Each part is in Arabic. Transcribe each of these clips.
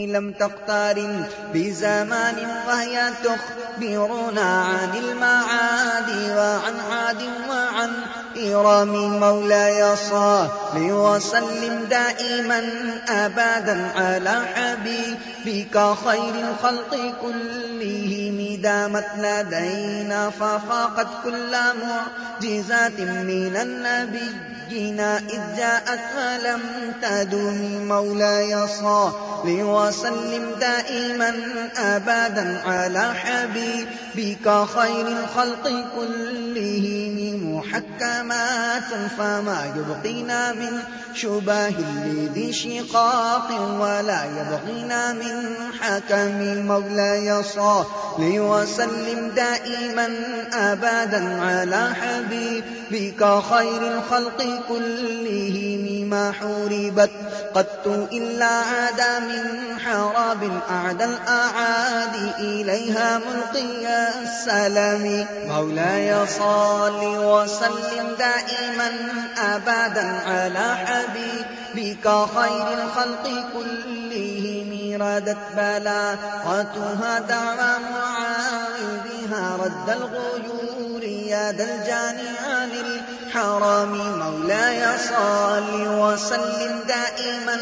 لم تقترن بزمان وهي تخبرنا عن المعاد وعن عاد وعن الإرام مولاي صل وسلم دائما أبدا على حبيبك خير الخلق كلهم دامت لدينا ففاقت كل معجزات من النبيين إذ جاءت فلم تدوم مولاي صل وسلم دائما أبدا على حبيبك خير الخلق كلهم محكم السماء سوف ما من شبه الذي شقاق ولا يبقينا من حكم مولاي صل وسلم دائما أبدا على حبيبك خير الخلق كلهم ما حوربت. قد إلا عدا من حراب أعدى الأعاد إليها ملقي السلام. مولاي صلي وسلم دائما أبدا على حبيبك خير الخلق كلهم ردت بلاغتها دعوى معاوضها رد الغيور يدا الجانع للحرام مولاي صال وسلم دائما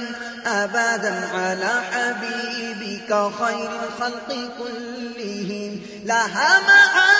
أبدا على حبيبك خير الخلق كلهم لها معاذ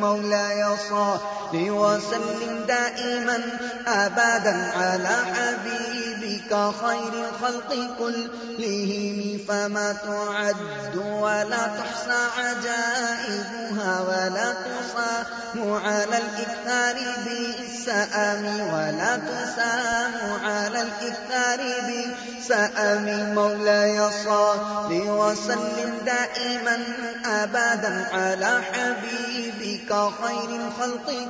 مولاي صاحب وصحبه وسلم دائما أبدا على حبيبك خير الخلق كلهم فما تعد ولا تحصى عجائبها ولا تصام على الإكثار بالسأم ولا تسام على الإكثار بالسأم مولاي صلى وسلم دائما أبدا على حبيبك خير الخلق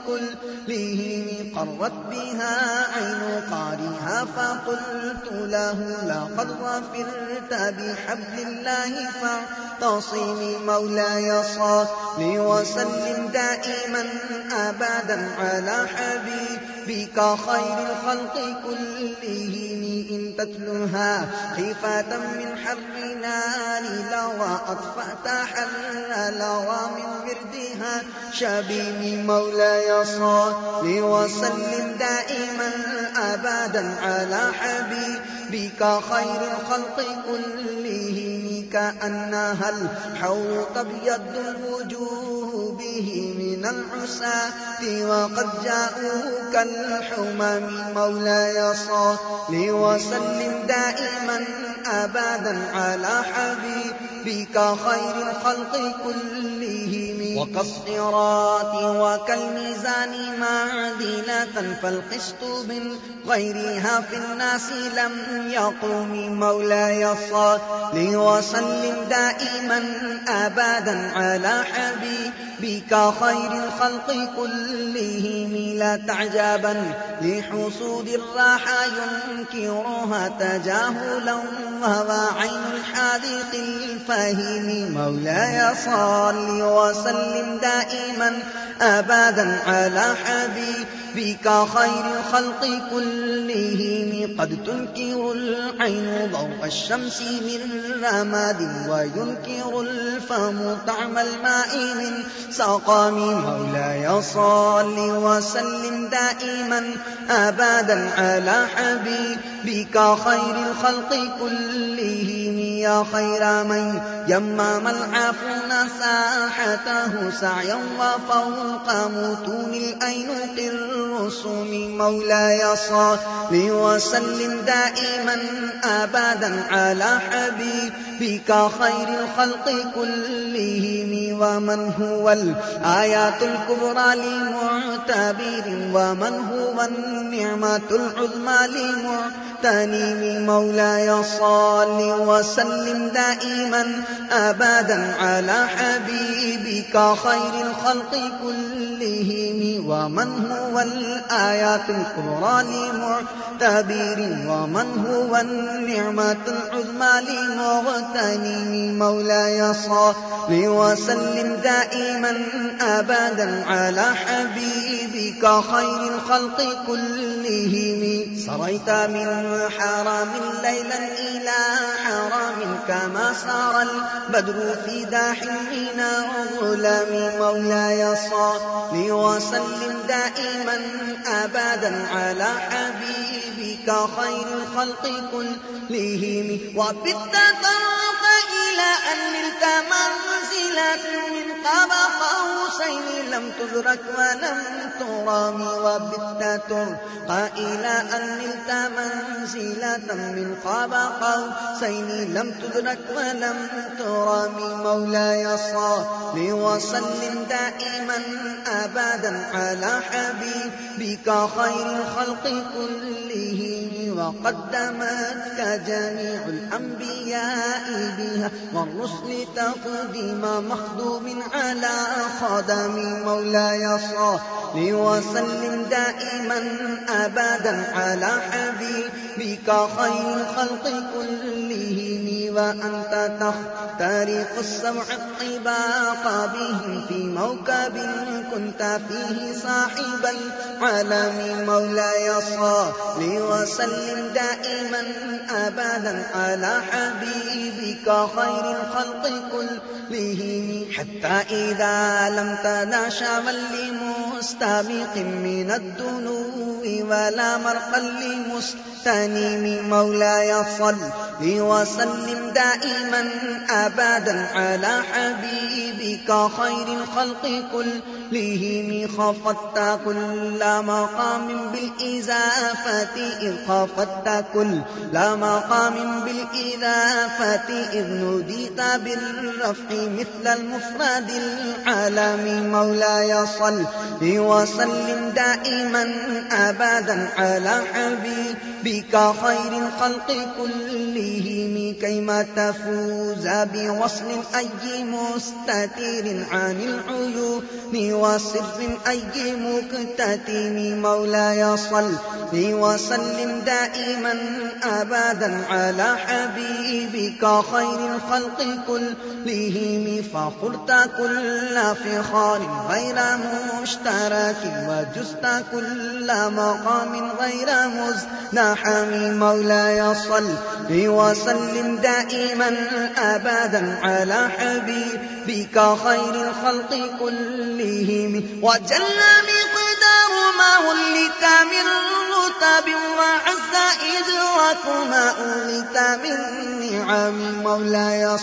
لي قرت بها عين قارها فقلت له لقد غفرت بحبل الله فاعتصمي مولاي صلي وسلم دائما أبدا على حبيب ربك خير الخلق كلهم. إن تتلها خيفة من حر نار لوى أطفأت حر لوى من وردها. شبيب مولاي صلي وسلم دائما أبدا على حبيب. بك خير الخلق كله كأنها الحوط بيد الوجوه به من العساة وقد جاءوك الحمم مولاي صال وسلم دائما أبدا على حبيبك خير الخلق كلهم. وكالصراط وكالميزان معدلة فالقسط من غيرها في الناس لم يقوم مولاي صلي وسلم دائما أبدا على حبيب بك خير الخلق كلهم لا تعجبا لحصود الراحة ينكرها تجاهلا وهو عين الحاذق الفهيم مولاي صل وسلم دائما أبدا على حبيب فيك خير الخلق كلهم. قد تنكر العين ضوء الشمس من رماد وينكر الفم طعم الماء من سقام مولاي. صل وسلم دائما أبدا على حبيبك خير الخلق كلهم. يا خير من يمام العافون ساحته سعيا وفوق متون الأيوق الرسوم مولاي صال وسلم دائما أبدا على حبيبك خير الخلق كلهم ومن هو الآيات الكبرى لمعتبر ومن هو النعمة العظمى لمعتنم مولاي صال وسلم دائما أبدا على حبيبك خير الخلق كلهم ومن هو الآيات القرآن معتبر ومن هو النعمة العظمى لمغتنم مولاي صل وسلم دائما أبدا على حبيبك خير الخلق كلهم. سريت من حرام ليلا إلى حرام كما سار الأرض بدر فدا حين وظلم مولاي صلي وسلم دائما أبدا على حبيبك خير الخلق كلهم وبالتطرق إلى أن ملت منزلة من قبا قوسين لم تدرك ولم ترام. وبالتطرق إلى أن ملت منزلة منزلة من قاب قوسين لم تدرك ولم ترام مولاي صلي وسلم دائما أبدا على حبيبك خير الخلق كله وقدمتك جميع الأنبياء بها والرسل تقدم مخدوم على خدم مولاي صلي وسلم دائما أبدا على حبيبك ربك خير الخلق كلهم. وأنت تخترق السمع الطباق بهم في موكب كنت فيه صاحبا عالم مولاي صلي وسلم دائما أبدا على حبيبك خير الخلق كلهم. حتى إذا لم تناشى من لمستبق من الدنو ولا مرقا لمستنيم مولاي صلي وسلم دائما ابدا على حبيبك خير الخلق كل له خفت كل مقام بالإزافة إذ خفت كل لا مقام بالإزافة إذ نديت بالرفع مثل المفرد العالم مولاي صل وسلم دائما ابدا على حبيبك بك خير الخلق كلهم كيما تفوز بوصل أي مستتير عن العيون وصر أي مكتتم مولاي صل وسلم دائما أبدا على حبيبك خير الخلق كلهم فخرت كل فخار غير مشترك وجزت كل مقام غير مزنى وارحم مولاي صل وسلم دائما أبدا على حبيبك خير الخلق كلهم. وجل مقدار ما ولت من مولاي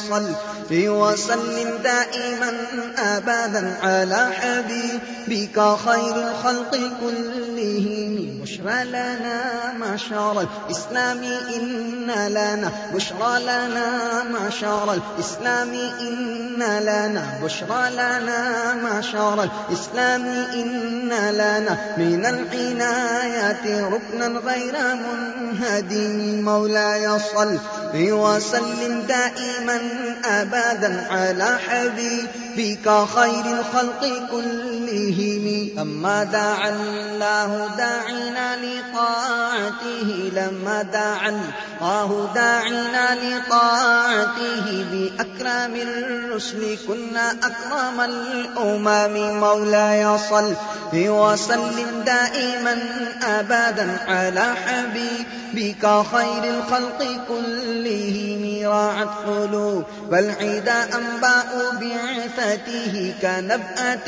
وسلم دائما ابدا على حبيبك خير الخلق كلهم بشرى لنا معشر الاسلام ان لنا بشرى لنا معشر الاسلام ان لنا بشرى لنا معشر الاسلام ان لنا من العنايه ركنا غير منهدي مولاي صل وسلم دائما أبدا على حبيب بك خير الخلق كلهم أما دعا الله داعنا لطاعته لما دعا الله داعنا لطاعته بأكرم الرسل كنا أكرم الأمم. مولاي صل وسلم دائما أبدا على حبيبك خير الخلق كلهم. راعت قلوب والعدا أنباء بعثة تأتيه كنبأة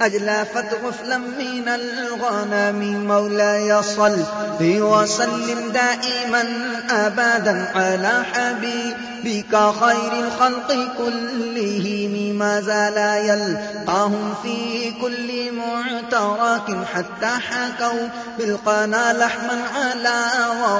أجلافت غفلا من الغنم مولاي صل وسلم دائما أبدا على حبيبك خير الخلق كلهم ما زال يلقاهم في كل معترك حتى حكوا بالقنا لحما على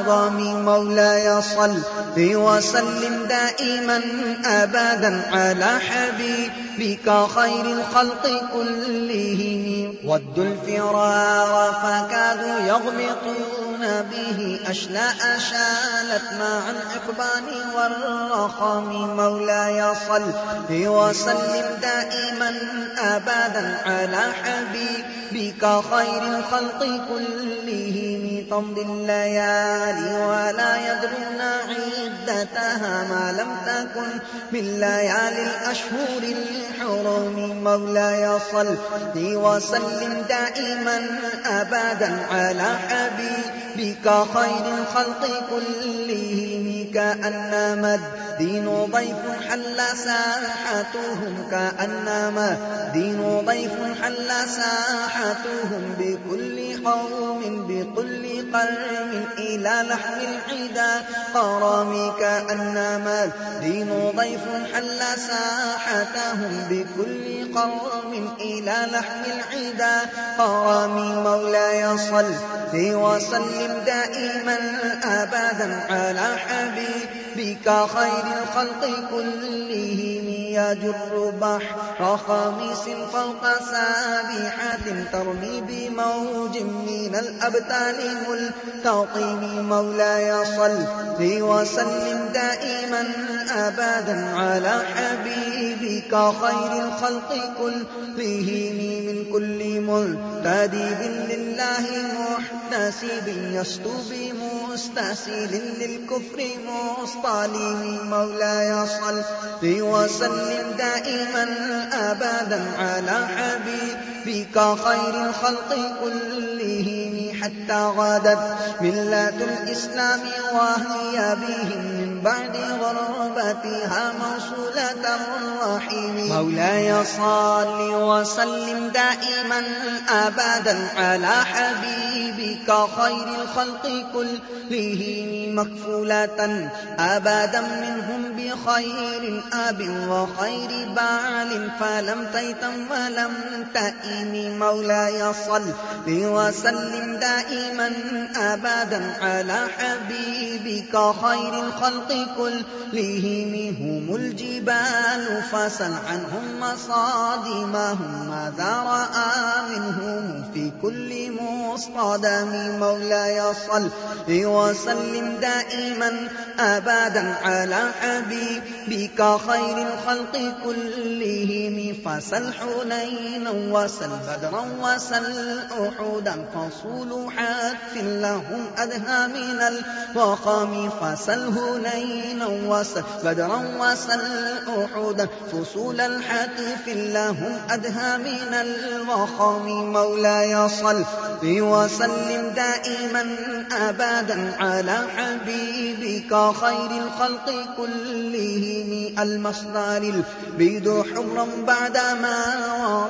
وضم مولاي صل وسلم دائما أبدا على حبيبك بك خير الخلق كلهم ودوا الفرار فكادوا يغمطون به أشلاء شالت مع عقبان والرخام مولاي صل وسلم دائما أبدا على حبيبك خير الخلق كلهم فضل الليالي ولا يدرون عدتها ما لم تكن من ليالي الأشهر الحرم مولاي صل وسلم دائما أبدا على حبيبك خير الخلق كلهم كأنما دینو ضيف حل ساحتهم كأنما دينو ضيف حل ساحتهم بكل قوم بكل قرم إلى لحم العدا. قرام كأنما دينو ضيف حل ساحتهم بكل قوم إلى لحم العدا. قرام مولاي صل وسلم دائما أبدا على حبيب بك خير الخلق كلهم يجر بحر خميس فوق سابحة ترمي بموج من الأبتال ملتقم مولاي صل في وسلم دائما أبدا على حبيبك خير الخلق كلهم من كل مرتدب لله محتسب يسطو بمستسل للكفر مستقيم عليه مولاي صل وسلم دائما أبدا على حبيبك خير الخلق كلهم حتى غادت ملة الإسلام وهي بهم من بعد غربتها موصولة الرحيم مولاي صل وسلم دائما أبدا على حبيبك خير الخلق كلهم مكفولة عبادا منهم بخير أب وخير بال فلم تيتم ولم تئن مولاي صل وسلم دائما أبدا على حبيبك خير الخلق كلهم هم الجبال فسل عنهم مصادمهم ماذا رأى منهم في كل مصطدم مولاي صل وسلم دائما أبدا على حبيبك خير الخلق كلهم فسل حنين وسل بدرا وسل أحدا فصول حتف لهم أدهى من الوخام فسل هنين وسل بدرا وسل أحدا فصول الحتف لهم أدهى من الوخام قومي مولاي صل وسلم دائما أبدا على حبيبك خير الخلق كلهم المصدر البيد حمرا بعدما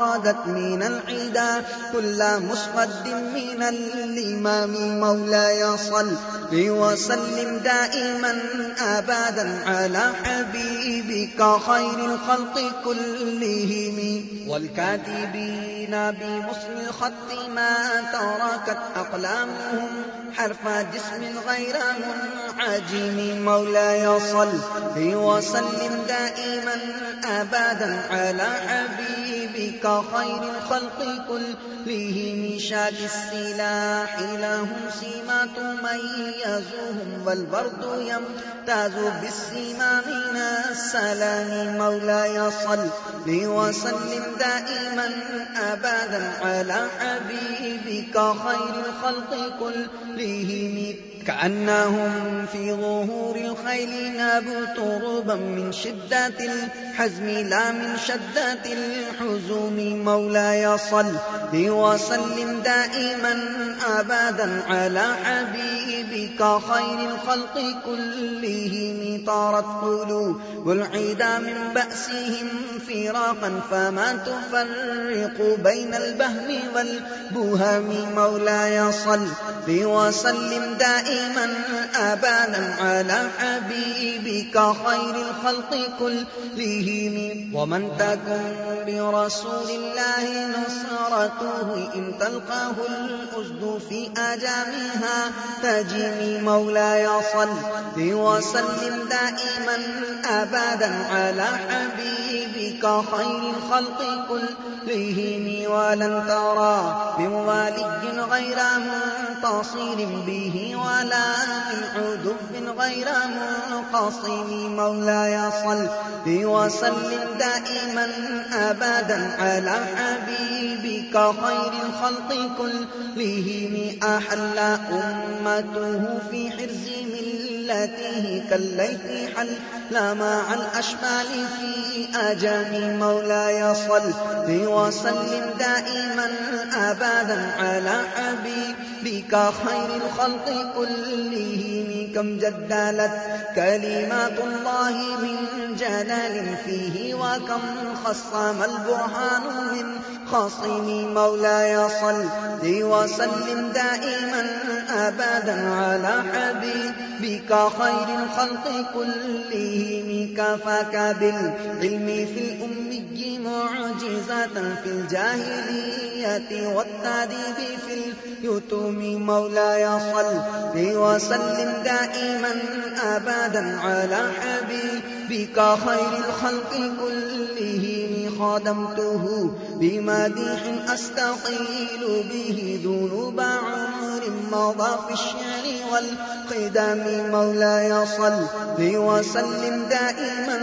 وردت من العدا كل مسقد من الإمام مولاي صل وسلم دائما أبدا على حبيبك خير الخلق كلهم والكاتبين بي بحسن الخط ما تركت أقلامهم حرف جسم غير منعجم. مولاي صل وسلم دائما أبدا على حبيب ربك خير الخلق كلهم شاد السلاح لهم سِيمَاتُ مَنْ يَزُوهُمْ والبرد يمتاز بالسيما من السلام مولاي صل وسلم دائما أبدا على حبيبك خير الخلق كلهم كأنهم في ظهور الخيل نابوا طروبا من شدة الحزم لا من شدة الحزوم مولاي صل وسلم دائما أبدا على حبيبك خير الخلق كلهم. طارت قلوب العدا من بأسهم فراقا فما تفرق بين البهم والبهم. مولاي صل وسلم دائما من أبانا على حبيبك خير الخلق كلهم. ومن تكن برسول الله نصرته إن تلقاه الأجد في أجامها. تجمي مولاي صل وسلم دائما أبدا على حبيبك خير الخلق كلهم. ولن ترى بموالي غير منتصر به ولا ولا عدو غير منقصم مولاي صل وسلم دائما أبدا على حبيبك خير الخلق كلهم أحلى أمته في حرز من التي هي حل لما عن أشمال في أجام مولاي صل وسلم دائما أبدا على حبيبك خير الخلق كلهم كم جدلت كلمات الله من جلال فيه وكم خصم البرهان من خصم مولاي صل وسلم دائما أبدا على حبيبك خير الخلق كلهم كفك بالعلم في الأمي کی معجزات فی الجاہلیت والتعذیب فی اليتوم مولاي صل وسلم دائما ابدا على حبيبك خير الخلق كلهم خادمته بمديح أستقيل به ذنوب عمر مضى في الشعر والقدم مولاي صل وسلم دائما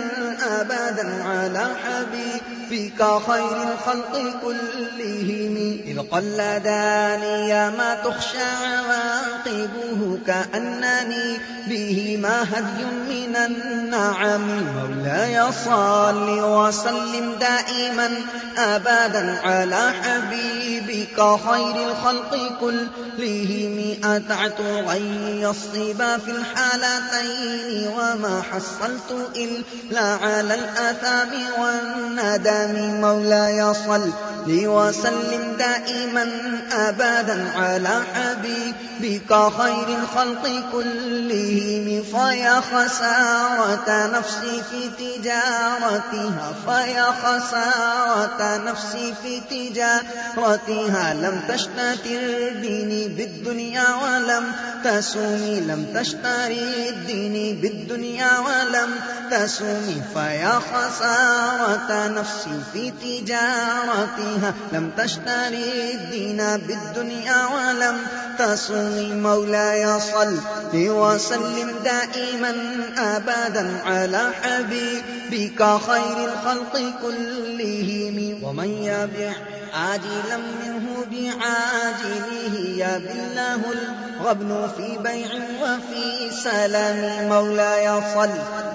ابدا على حبيبك فيك خير الخلق كلهم. إذ قل داني ما تخشى عواقبه كأنني بهما هدي من النعم. مولاي صل وسلم دائما أبدا على حبيبك خير الخلق كلهم. أتعت غي الصبا في الحالتين وما حصلت إلا على الأثام والندم. السلام مولاي صل لي وسلم دائما أبدا على حبيبك خير الخلق كلهم فيا خسارة نفسي في تجارتها فيا خسارة نفسي في تجارتها. لم تشتتر ديني بالدنيا ولم تسومي لم تشتري ديني بالدنيا ولم تسومي فيا خسارة نفسي الناس في تجارتها لم تشتري الدين بالدنيا ولم تصل مولاي صل وسلم دائما أبدا على حبيبك خير الخلق كلهم ومن يبيع عاجلا منه بعاجله يا بالله الغبن في بيع وفي سلام. مولاي صل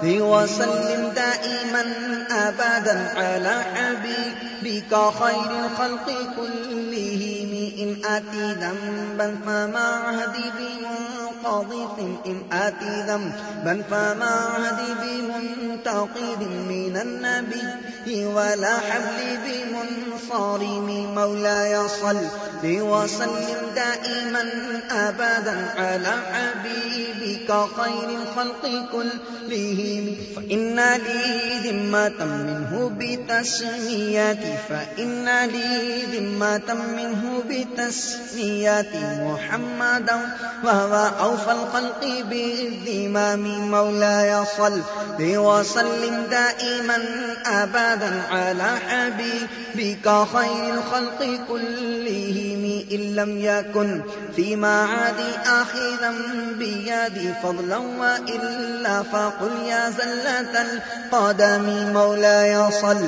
وسلم دائما أبدا على حبيبك خير الخلق كلهم. إن أتي ذنبا فما عهدي بيوم تضيف إن آتي ذم بل فما عهدي بمنتقب من النبي ولا حبل بمنصارم مولاي صل وسلم دائما أبدا على حبيبك خير الخلق كلهم. فإن لي ذمة منه بتسميات فإن لي ذمة منه بتسميات محمدا وهو أوفى الخلق بالذمام مولاي صل وسلم دائما أبدا على حبيبك خير الخلق كلهم إن لم يكن في عادي آخذا بيدي فضلا وإلا فقل يا زلة القدم مولاي صل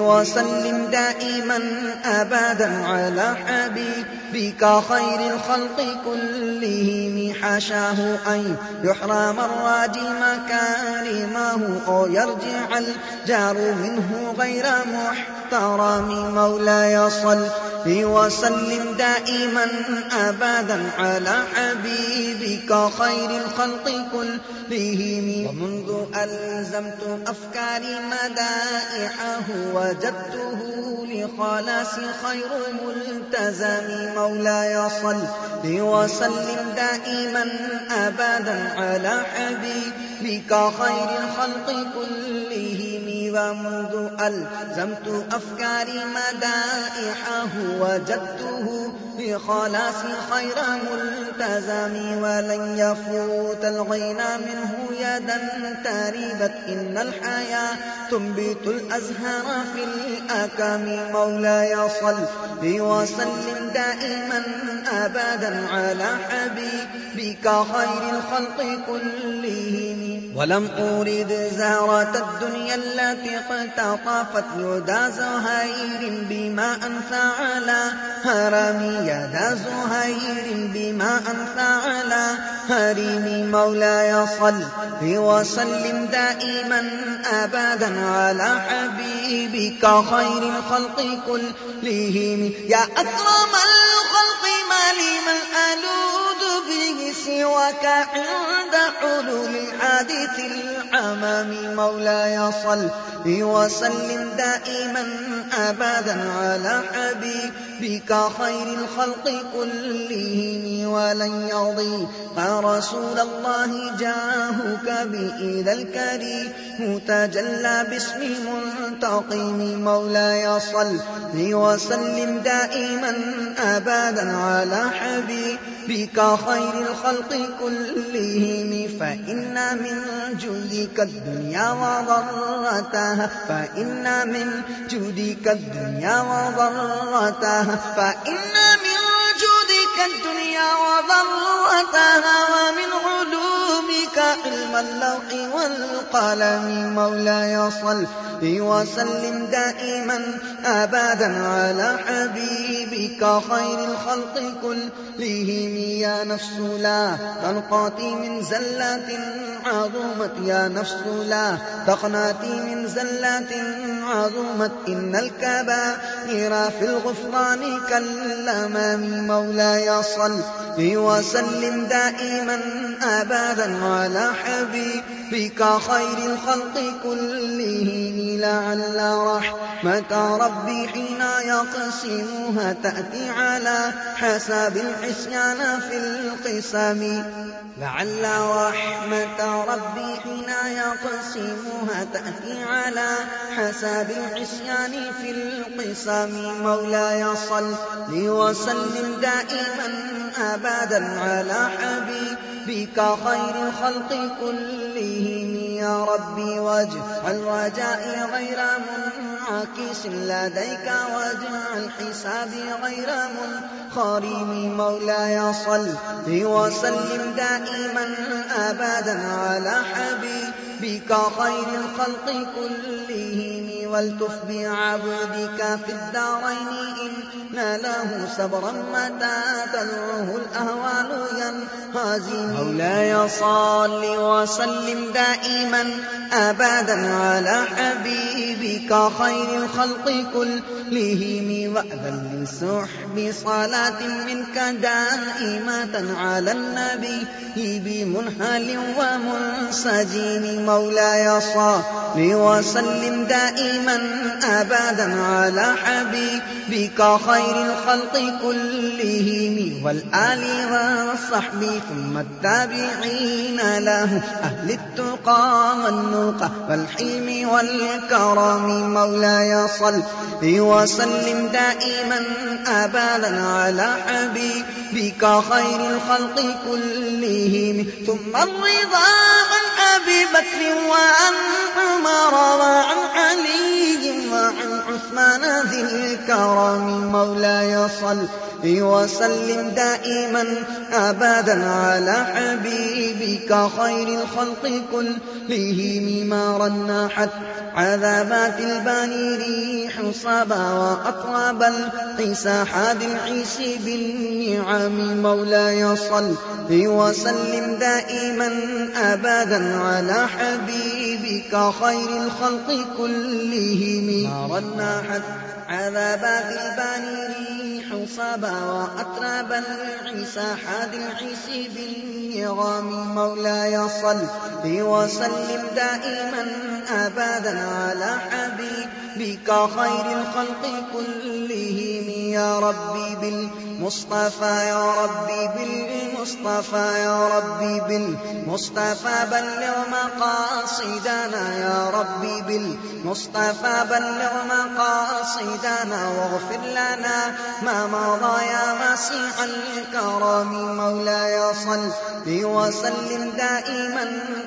وسلم دائما أبدا على حبيبك خير الخلق كلهم حبيبك شاه أن يحرى من راجم أو يرجع الجار منه غير محترم. مولاي صل وسلم دائما أبدا على حبيبك خير الخلق كلهم ومنذ ألزمت أفكاري مدائحه وجدته لخلاص خير ملتزم مولاي صل وسلم دائما أبدا على حبيبك خير الخلق كلهم ومنذ ألزمت أفكاري مدائحه وجدته بخلاص خير ملتزم ولن يفوت الغين منه يدا تريبت إن الحياة تنبت الأزهار في الأكام مولاي يصل وسلم دائما أبدا على حبيبك خير الخلق كلهم. ولم أورد زهرة الدنيا التي اقتطفت يدى زهير بما أنثى على هرمي يا زهير بما أنت على هريم مولاي صل وسلم دائما أبدا على حبيبك خير الخلق كلهم يا أكرم الخلق ما لمن ألود به سواك عند حلول الحادث العمام مولاي صل وسلم دائما أبدا على حبيبك بك خير الخلق كلهم ولن يضيق رسول الله جاهك بإذا الكريم. تجلى باسم منتقم. مولاي صل وسلم دائما أبدا على حبيبك خير الخلق كلهم. فإن من جودك الدنيا وضرتها. فإن من جودك الدنيا وضرتها. وضرتها فإن من جودك الدنيا وضروتها ومن علومك علم اللوح والقلم مولاي صل وسلم دائما أبدا على حبيبك خير الخلق كلهم يا نفس لا تنقاتي من زلات عظمت يا نفس لا تقناتي من زلات عظمت إن الكبائر في الغفران كالأمام مولاي صل وسلم دائما أبدا على حبيبك خير الخلق كلهم لعل رحمة ربي حين يقسمها تأتي على حساب العصيان في القسم لعل رحمة ربي حين يقسمها تأتي على حساب العصيان في القسم مولاي لي وسلم دائما أبدا على حبيبك خير الخلق كلهم يا ربي واجعل رجائي غير منعكس لديك واجعل حسابي غير منخرم. مولاي صل وسلم دائما أبدا على حبيبي. بك خير الخلق كلهم والتف بعبدك في الدارين إن له صبرا متى تدعه الأهوال ينهزم. مولاي صل وسلم دائما أبدا على حبيبك خير الخلق كلهم وأذن لسحب صلاة منك دائمة على النبي بمنحل ومنسجين مولاي صلي وسلم دائما أبدا على حبيبك خير الخلق كلهم والآل والصحب ثم التابعين له أهل التقى والنقى والحلم والكرم مولاي صلي وسلم دائما أبدا على حبيبك خير الخلق كلهم ثم الرضا عن أبي بكر بِبِرٍّ وَأَنْ والكرم مولاي صل وسلم دائما أبدا على حبيبك خير الخلق كلهم ما رنحت عذابات الباني ريح صبا وأطراب القيس حاد العيش بالنعم. مولاي صل وسلم دائما أبدا على حبيبك خير الخلق كلهم ما رنحت عذاب البال ريح صبا وأطرب العيسى حاد العيسى بالنغام مولاي صل وسلم دائما أبدا على حبيبك خير الخلق كلهم يا ربي بالمصطفى يا ربي بالمصطفى يا ربي بالمصطفى بلغ مقاصدنا يا ربي بالمصطفى بلغ مقاصدنا موتانا واغفر لنا ما مضى يا مسيح الكرام مولاي صل وسلم دائما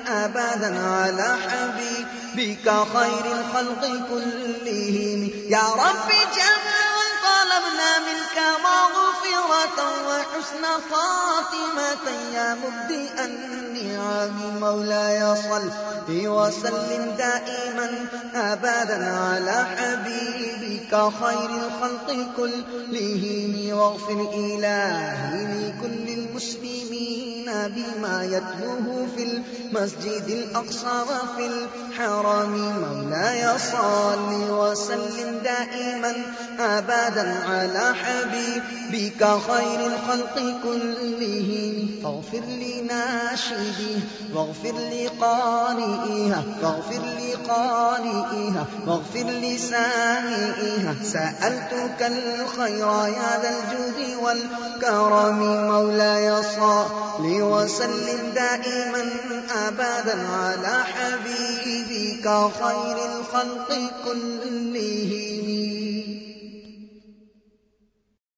أبدا على حبيبك خير الخلق كلهم. يا رب جمع طلبنا منك مغفر مغفرة وحسن خاتمة. يا مبدئ النعم مولاي صل وسلم دائما أبدا على حبيبك خير الخلق كلهم. واغفر إلهي لكل المسلمين بما يتلوه في المسجد الأقصى وفي الحرم. مولاي صل وسلم دائما أبدا على حبيبك إليك خير الخلق كلهم. فاغفر لي ناشدي واغفر لي قارئها واغفر لي قارئها واغفر لي سامئها. سألتك الخير يا ذا الجود والكرم. مولاي صل وسلم دائما أبدا على حبيبك خير الخلق كلهم.